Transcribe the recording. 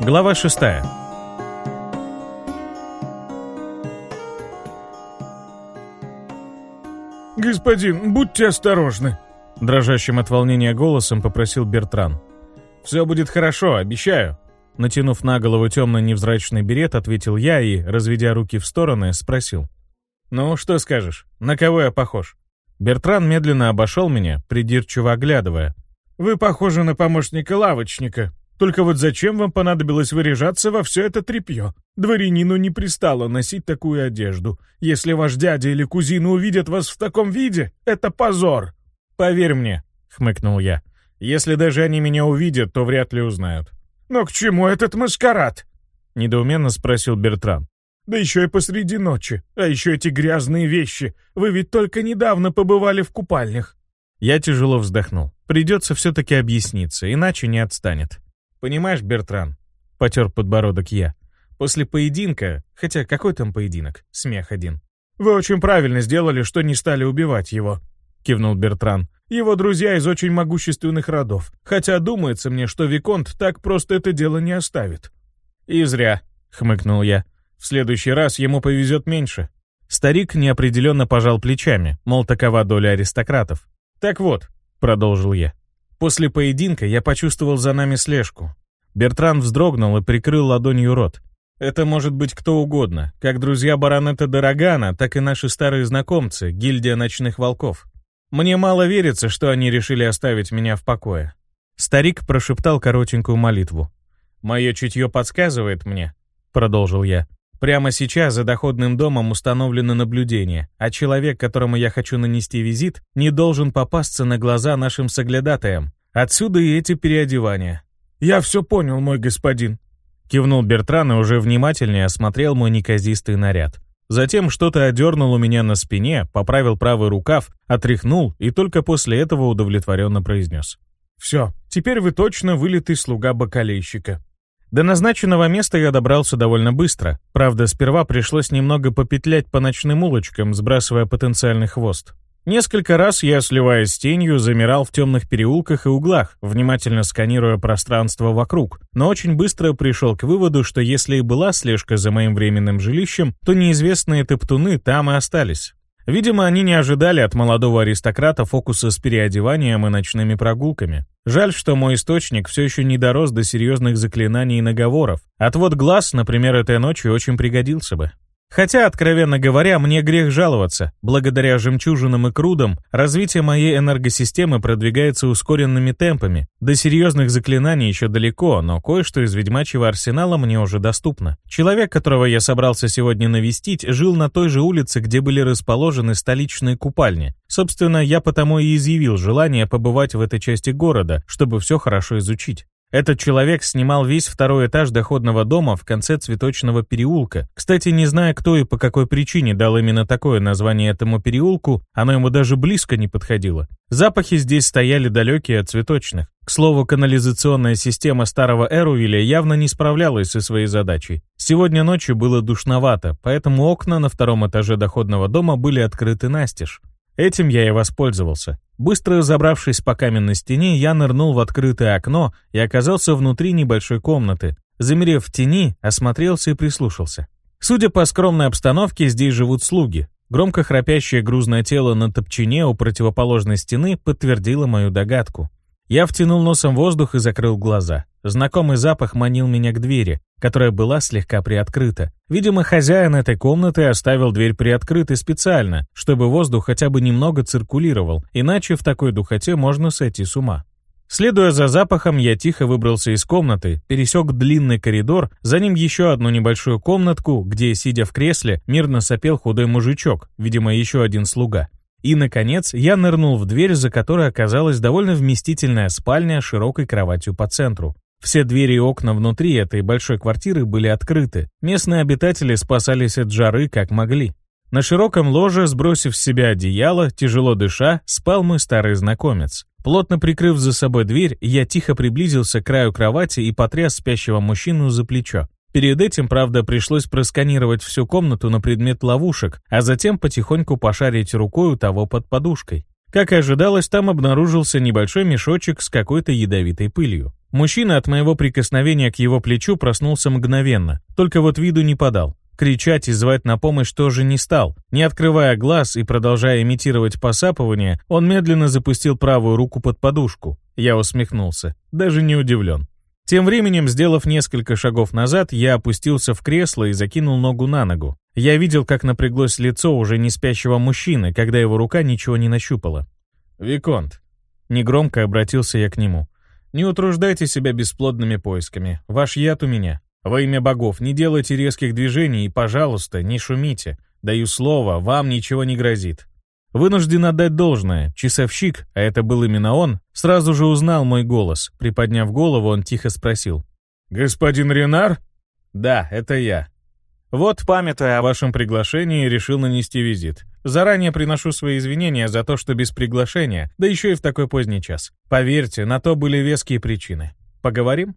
Глава 6. «Господин, будьте осторожны», — дрожащим от волнения голосом попросил Бертран. «Все будет хорошо, обещаю». Натянув на голову темно-невзрачный берет, ответил я и, разведя руки в стороны, спросил. «Ну, что скажешь? На кого я похож?» Бертран медленно обошел меня, придирчиво оглядывая. «Вы похожи на помощника лавочника. Только вот зачем вам понадобилось выряжаться во все это тряпье? Дворянину не пристало носить такую одежду. Если ваш дядя или кузина увидят вас в таком виде, это позор!» «Поверь мне», — хмыкнул я. «Если даже они меня увидят, то вряд ли узнают». «Но к чему этот маскарад?» — недоуменно спросил Бертран. «Да еще и посреди ночи. А еще эти грязные вещи. Вы ведь только недавно побывали в купальнях». Я тяжело вздохнул. Придется все-таки объясниться, иначе не отстанет. «Понимаешь, Бертран?» — потер подбородок я. «После поединка... Хотя какой там поединок? Смех один». «Вы очень правильно сделали, что не стали убивать его», — кивнул Бертран. «Его друзья из очень могущественных родов. Хотя думается мне, что Виконт так просто это дело не оставит». «И зря», — хмыкнул я. «В следующий раз ему повезет меньше». Старик неопределенно пожал плечами, мол, такова доля аристократов. «Так вот», — продолжил я, — «после поединка я почувствовал за нами слежку». Бертран вздрогнул и прикрыл ладонью рот. «Это может быть кто угодно, как друзья баронета Дорогана, так и наши старые знакомцы, гильдия ночных волков. Мне мало верится, что они решили оставить меня в покое». Старик прошептал коротенькую молитву. «Мое чутье подсказывает мне», — продолжил я. «Прямо сейчас за доходным домом установлено наблюдение, а человек, которому я хочу нанести визит, не должен попасться на глаза нашим соглядатаям. Отсюда и эти переодевания». «Я все понял, мой господин», — кивнул Бертран и уже внимательнее осмотрел мой неказистый наряд. Затем что-то одернул у меня на спине, поправил правый рукав, отряхнул и только после этого удовлетворенно произнес. «Все, теперь вы точно вылитый слуга бакалейщика». До назначенного места я добрался довольно быстро. Правда, сперва пришлось немного попетлять по ночным улочкам, сбрасывая потенциальный хвост. Несколько раз я, сливаясь с тенью, замирал в темных переулках и углах, внимательно сканируя пространство вокруг, но очень быстро пришел к выводу, что если и была слежка за моим временным жилищем, то неизвестные топтуны там и остались. Видимо, они не ожидали от молодого аристократа фокуса с переодеванием и ночными прогулками. Жаль, что мой источник все еще не дорос до серьезных заклинаний и наговоров. Отвод глаз, например, этой ночью очень пригодился бы. Хотя, откровенно говоря, мне грех жаловаться. Благодаря жемчужинам и крудам развитие моей энергосистемы продвигается ускоренными темпами. До серьезных заклинаний еще далеко, но кое-что из ведьмачьего арсенала мне уже доступно. Человек, которого я собрался сегодня навестить, жил на той же улице, где были расположены столичные купальни. Собственно, я потому и изъявил желание побывать в этой части города, чтобы все хорошо изучить. Этот человек снимал весь второй этаж доходного дома в конце цветочного переулка. Кстати, не зная, кто и по какой причине дал именно такое название этому переулку, оно ему даже близко не подходило. Запахи здесь стояли далекие от цветочных. К слову, канализационная система старого Эрувиля явно не справлялась со своей задачей. Сегодня ночью было душновато, поэтому окна на втором этаже доходного дома были открыты настежь. Этим я и воспользовался. Быстро забравшись по каменной стене, я нырнул в открытое окно и оказался внутри небольшой комнаты. Замерев в тени, осмотрелся и прислушался. Судя по скромной обстановке, здесь живут слуги. Громко храпящее грузное тело на топчине у противоположной стены подтвердило мою догадку. Я втянул носом воздух и закрыл глаза. Знакомый запах манил меня к двери, которая была слегка приоткрыта. Видимо, хозяин этой комнаты оставил дверь приоткрытой специально, чтобы воздух хотя бы немного циркулировал, иначе в такой духоте можно сойти с ума. Следуя за запахом, я тихо выбрался из комнаты, пересек длинный коридор, за ним еще одну небольшую комнатку, где, сидя в кресле, мирно сопел худой мужичок, видимо, еще один слуга. И, наконец, я нырнул в дверь, за которой оказалась довольно вместительная спальня с широкой кроватью по центру. Все двери и окна внутри этой большой квартиры были открыты. Местные обитатели спасались от жары как могли. На широком ложе, сбросив с себя одеяло, тяжело дыша, спал мой старый знакомец. Плотно прикрыв за собой дверь, я тихо приблизился к краю кровати и потряс спящего мужчину за плечо. Перед этим, правда, пришлось просканировать всю комнату на предмет ловушек, а затем потихоньку пошарить рукой у того под подушкой. Как и ожидалось, там обнаружился небольшой мешочек с какой-то ядовитой пылью. Мужчина от моего прикосновения к его плечу проснулся мгновенно, только вот виду не подал. Кричать и звать на помощь тоже не стал. Не открывая глаз и продолжая имитировать посапывание, он медленно запустил правую руку под подушку. Я усмехнулся, даже не удивлен. Тем временем, сделав несколько шагов назад, я опустился в кресло и закинул ногу на ногу. Я видел, как напряглось лицо уже не спящего мужчины, когда его рука ничего не нащупала. «Виконт», — негромко обратился я к нему, — «не утруждайте себя бесплодными поисками. Ваш яд у меня. Во имя богов, не делайте резких движений и, пожалуйста, не шумите. Даю слово, вам ничего не грозит». Вынужден отдать должное, часовщик, а это был именно он, сразу же узнал мой голос. Приподняв голову, он тихо спросил. «Господин Ренар?» «Да, это я. Вот, памятуя о вашем приглашении, решил нанести визит. Заранее приношу свои извинения за то, что без приглашения, да еще и в такой поздний час. Поверьте, на то были веские причины. Поговорим?»